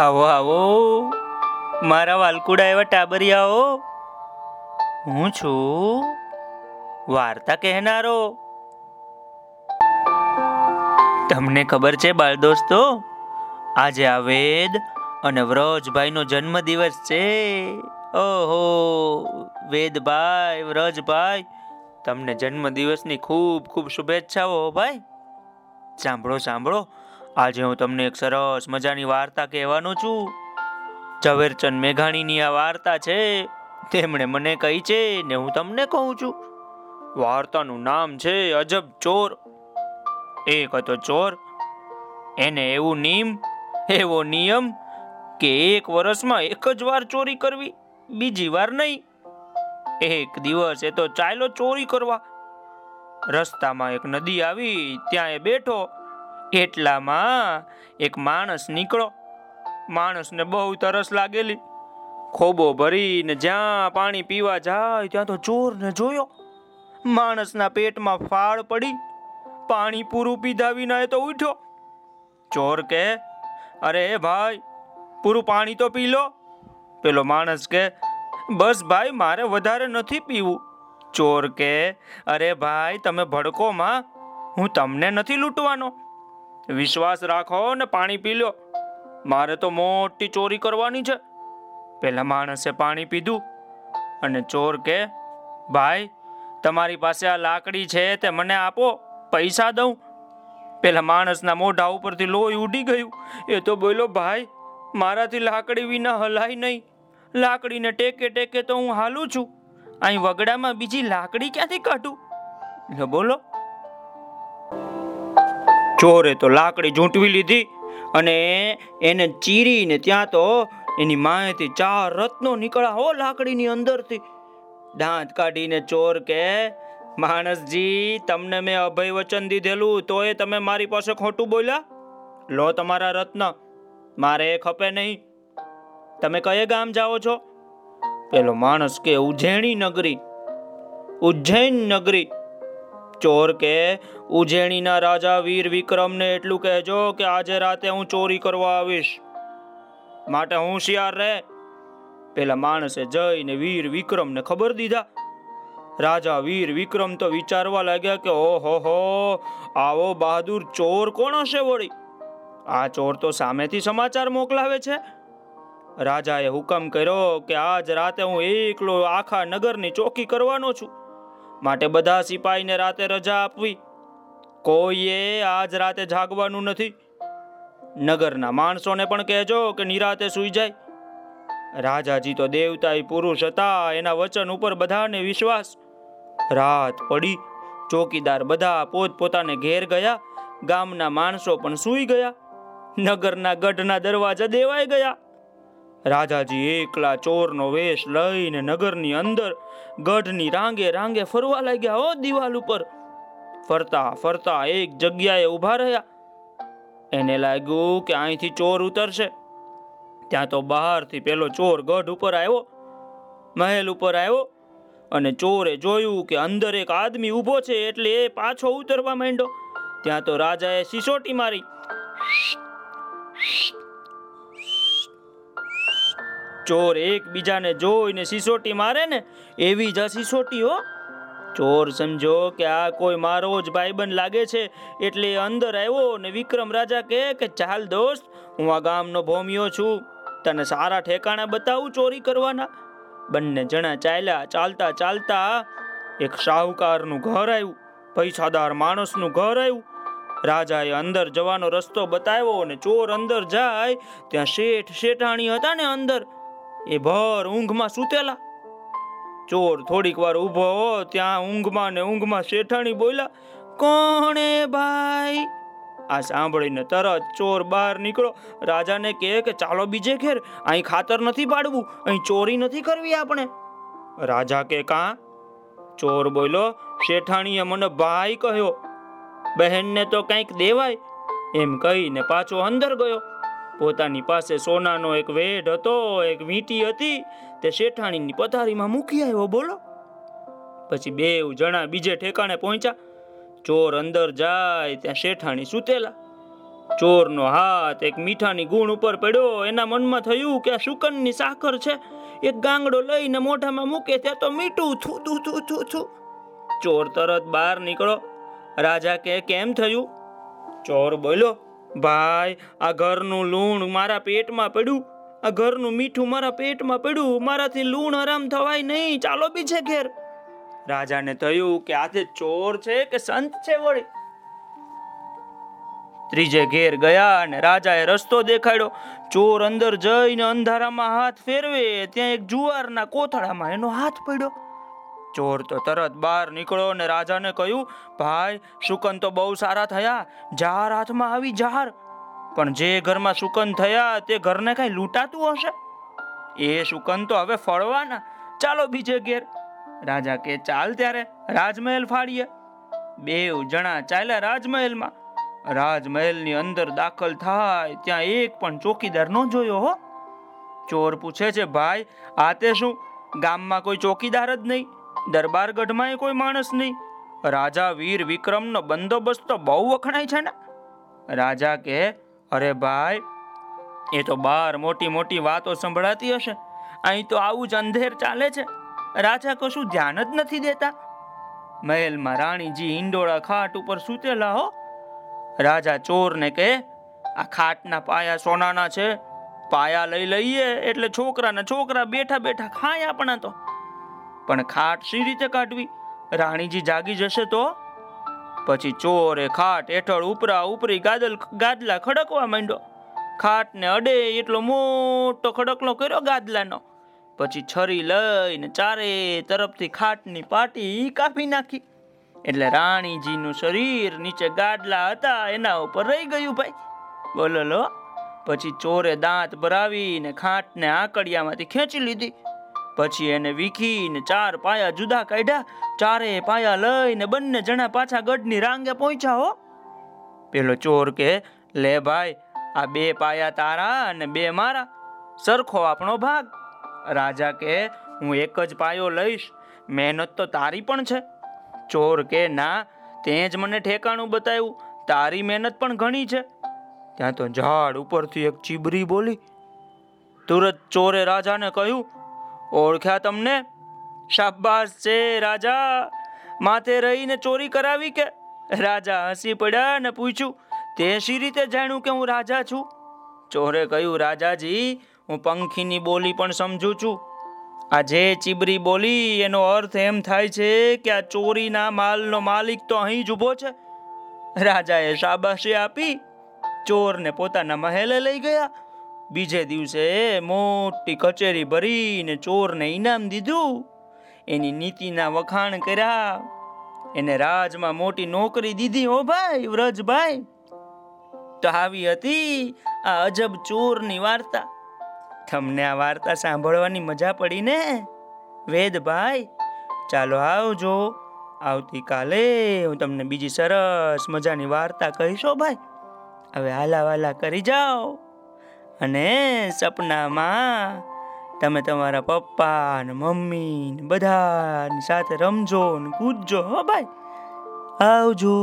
આવો આવો. મારા વાલકુડા એવા ટાબરિયાઓ. હું છું વાર્તા કહેનારો. તમને ખબર છે બાળ દોસ્તો, આજે આ વેદ અને વ્રજભાઈનો જન્મદિવસ છે. ઓહો, વેદભાઈ, વ્રજભાઈ, તમને જન્મદિવસની ખૂબ ખૂબ શુભેચ્છાઓ ભાઈ. સાંભળો સાંભળો. આજે હું તમને એક સરસ મજાની વાર્તા કહેવાનો છું. ઝવેરચંદ મેઘાણીની આ વાર્તા છે, તેમણે મને કહી છે ને હું તમને કહું છું. વાર્તાનું નામ છે અજબ ચોર. એક હતો ચોર, એને એવું નિયમ એવો નિયમ કે એક વર્ષમાં એક જ વાર ચોરી કરવી, બીજી વાર નહીં. એક દિવસ એ તો ચાલ્યો ચોરી કરવા. રસ્તામાં એક નદી આવી, ત્યાં એ બેઠો. એટલામાં એક માણસ નીકળો. માણસને બહુ તરસ લાગેલી. ખોબો ભરીને જ્યાં પાણી પીવા જાય ત્યાં તો ચોરને જોયો. માણસના પેટમાં ફાળ પડી. પાણી પૂરું પીધા વિના એ તો ઉઠ્યો. ચોર કે, અરે ભાઈ, પૂરું પાણી તો પી લો. પેલો માણસ કે, બસ ભાઈ, મારે વધારે નથી પીવું. ચોર કે, અરે ભાઈ, તમે ભડકોમાં, હું તમને નથી લૂંટવાનો. વિશ્વાસ રાખો ને પાણી પી લો. મારે તો મોટી ચોરી કરવાની છે. પેલા માણસે પાણી પીધું અને ચોર કે, ભાઈ, તમારી પાસે આ લાકડી છે તે મને આપો, પૈસા દઉં. પેલા માણસના મોઢા ઉપરથી લોહી ઉડી ગયું. એ તો બોલો ભાઈ, મારાથી લાકડી વિના હલાય નહીં. લાકડીને ટેકે ટેકે તો હું હાલું છું. અહીં વગડામાં બીજી લાકડી ક્યાંથી કાઢું? બોલો ચોરે તો લાકડી ઝૂંટવી લીધી અને એને ચીરીને ત્યાં તો એની માએથી ચાર રત્નો નીકળ્યા હો લાકડીની અંદરથી. દાંત કાઢીને ચોર કે, માણસજી, તમને મેં અભય વચન દીધેલું તો એ તમે મારી પાસે ખોટું બોલ્યા? લો તમારા રત્ન, મારે એ ખપે નહીં. તમે કયે ગામ જાઓ છો? પેલો માણસ કે ઉજ્જૈની નગરી. ઉજ્જૈન નગરી. ચોર કે ઉજ્જૈનીના રાજા વીર વિક્રમને એટલું કહેજો કે આજે રાતે હું ચોરી કરવા આવીશ. માટે હોશિયાર રહે. પેલા માણસે જઈને વીર વિક્રમને ખબર દીધા. રાજા વીર વિક્રમ તો વિચારવા લાગ્યા કે ઓહો હો, આવો બહાદુર ચોર કોણ હશે વળી? આ ચોર તો સામેથી સમાચાર મોકલાવે છે. રાજાએ હુકમ કર્યો કે આજ રાતે હું એકલો આખા નગરની ચોકી કરવાનો છું. માટે બધા સિપાહીને રાતે રજા આપવી. કોઈએ આજ રાતે જાગવાનું નથી. નગરના માણસોને પણ કહેજો કે નિરાતે સૂઈ જાય. રાજાજી તો દેવતાય પુરુષ હતા, એના વચન ઉપર બધાને વિશ્વાસ. રાત પડી, ચોકીદાર બધા પોત પોતાને ઘેર ગયા, ગામના માણસો પણ સૂઈ ગયા. નગરના ગઢના દરવાજા દેવાઈ ગયા. રાજાજી એકલા ચોરનો વેશ લઈને નગરની અંદર ગઢની રાંગે રાંગે ફરવા લાગ્યા. હો દિવાલ ઉપર ફરતા ફરતા એક જગ્યાએ ઊભા રહ્યા. એને લાગ્યું કે અહીંથી ચોર ઉતરશે. ત્યાં તો બહારથી પેલો ચોર ગઢ ઉપર આવ્યો, મહેલ ઉપર આવ્યો અને ચોરે જોયું કે અંદર એક આદમી ઊભો છે એટલે એ પાછો ઉતરવા માંડ્યો. ત્યાં તો રાજાએ સિસોટી મારી. ચોર એકબીજાને જોઈને સિસોટી મારે ને, એવી જ સિસોટી હો. ચોર સમજો કે આ કોઈ મારો જ ભાઈબંધ લાગે છે. એટલે અંદર આવ્યો ને વિક્રમ રાજા કહે કે, ચાલ દોસ્ત, હું આ ગામનો ભોમિયો છું. તને સારા ઠેકાણા બતાવું ચોરી કરવાના. બંને જણા ચાલ્યા, ચાલતા ચાલતા એક શાહુકારનું ઘર આવ્યું, પૈસાદાર માણસનું ઘર આવ્યું. રાજાએ અંદર જવાનો રસ્તો બતાવ્યો અને ચોર અંદર જાય, ત્યાં શેઠ શેઠાણી હતા ને અંદર એ ભર ઊંઘમાં સૂતેલા. ચોર થોડીક વાર ઊભો ત્યાં ઊંઘમાં ને ઊંઘમાં શેઠાણી બોલ્યા, કોણે ભાઈ? આ સાંભળીને તરત ચોર બહાર નીકળો રાજાને કહે કે, ચાલો બીજે ઘેર, અહીં ખાતર નથી પાડવું, અહીં ચોરી નથી કરવી આપણે. રાજા કે, કાં? ચોર બોલ્યો, શેઠાણીએ મને ભાઈ કહ્યો, બહેનને તો કંઈક દેવાય. એમ કહીને પાછો અંદર ગયો. પોતાની પાસે સોનાનો એક વેઢ હતો, એક વીંટી હતી, તે શેઠાણીની પથારીમાં મૂકી આવ્યો, બોલો. પછી બે જણા બીજે ઠેકાણે પહોંચ્યા. ચોર અંદર જાય, ત્યાં શેઠાણી સૂતેલા. ચોરનો હાથ એક મીઠાની ગુણ ઉપર પડ્યો, એના મનમાં થયું કે આ શુકનની સાકર છે. એક ગાંગડો લઈને મોઢામાં મૂકે, ત્યાં તો મીઠું થુ થુ થુ. થુ થુ ચોર તરત બહાર નીકળો રાજા કે, કેમ થયું? ચોર બોલ્યો ભાઈ, આ ઘરનું લૂણ મારા પેટમાં પડ્યું. આ ઘરનું મીઠું મારા પેટમાં પડ્યું. મારાથી લૂણ હરામ થવાય નહીં. ચાલો બીજે ઘેર. રાજાને થયું કે આજે ચોર છે કે સંત છે વળી. ત્રીજે ઘેર ગયા અને રાજાએ રસ્તો દેખાડ્યો. ચોર અંદર જઈને અંધારામાં હાથ ફેરવે. ત્યાં એક જુવારના કોથળામાં એનો હાથ પડ્યો. ચોર તો તરત બહાર નીકળ્યો અને રાજાને કહ્યું, ભાઈ શુકન તો બહુ સારા થયા, જાર હાથમાં આવી જાર. પણ જે ઘરમાં શુકન થયા, તે ઘરને કઈ લૂંટાતું હશે? એ શુકન તો હવે ફળવાના. ચાલો બીજે ઘેર. રાજા કે, ચાલ ત્યારે, રાજમહેલ ફાડીએ બેવ જણા ચાલ્યા રાજમહેલમાં. રાજમહેલની અંદર દાખલ થાય, ત્યાં એક પણ ચોકીદાર ન જોયો હો. ચોર પૂછે છે, ભાઈ, આ તે શું? ગામમાં કોઈ ચોકીદાર જ નહીં? દરબારગઢમાં કોઈ માણસ નહીં. રાજા વીર વિક્રમનો બંદોબસ્ત તો બહુ વખણાય છે ને. રાજા કે અરે ભાઈ, એ તો બાર મોટી મોટી વાતો સંભળાતી હશે. અહીં તો આવું જ અંધેર ચાલે છે. રાજા કશું ધ્યાન જ નથી દેતા. મહેલમાં રાણીજી હિંડોળા ખાટ ઉપર સૂતેલા હો. રાજા ચોરને કહે, આ ખાટના પાયા સોનાના છે. પાયા લઈ લઈએ એટલે છોકરાના છોકરા બેઠા બેઠા ખાય આપણા તો. પણ ખાટ સી રીતે કાઢવી. રાણીજી જાગી જશે તો? પછી ચોરે ખાટ હેઠળ ઉપરા ઉપરી ગાદલ ગાદલા ખડકવા માંડ્યો. ખાટને અડે એટલો મોટો ખડકલો કર્યો ગાદલાનો. પછી છરી લઈને ચારે તરફથી ખાટની પાટી કાપી નાખી. એટલે રાણીજીનું શરીર નીચે ગાદલા હતા, એના ઉપર રહી ગયું ભાઈ. બોલો લો. પછી ચોરે દાંત ભરાવીને ખાટને આકડિયામાંથી ખેંચી લીધી. પછી એને વીખીને ચાર પાયા જુદા કાઢ્યા, ચારે પાયા લઈને બંને જણા પાછા ગઢની રાંગે પહોંચ્યા હો. પેલો ચોર કે, લે ભાઈ, આ બે પાયા તારા અને બે મારા, સરખો આપણો ભાગ. રાજા કે, હું એક જ પાયો લઈશ, મહેનત તો તારી પણ છે. ચોર કે, ના, તે જ મને ઠેકાણું બતાવ્યું, તારી મહેનત પણ ઘણી છે. ત્યાં તો ઝાડ ઉપરથી એક ચીબરી બોલી. તુરત ચોરે રાજાને કહ્યું ઓળખ્યા તમને? શાબાશ છે રાજા. માથે રહીને ચોરી કરાવી કે? રાજા હસી પડ્યા ને પૂછ્યું, તે શી રીતે જાણ્યું કે હું રાજા છું? ચોરે કહ્યું, રાજાજી, હું પંખીની બોલી પણ સમજુ છું. આ જે ચીબરી બોલી, એનો અર્થ એમ થાય છે કે આ ચોરીના માલનો માલિક તો અહીં જ ઊભો છે. રાજાએ શાબાશી આપી, ચોરને પોતાના મહેલે લઈ ગયા. બીજે દિવસે મોટી કચેરી ભરીને ચોરને ઇનામ દીધું. એની નીતિના વખાણ કર્યા. એને રાજમાં મોટી નોકરી દીધી. હો ભાઈ વ્રજભાઈ તો આવી હતી આ અજબ ચોરની વાર્તા. તમને આ વાર્તા સાંભળવાની મજા પડી ને? વેદભાઈ ચાલો આવજો. આવતીકાલે હું તમને બીજી સરસ મજાની વાર્તા કહીશો ભાઈ. હવે હાલા વાલા કરી જાઓ. અને સપનામાં તમે તમારા પપ્પા ને મમ્મી ને બધાની સાથે રમજો ને કૂદજો. હો ભાઈ, આવજો.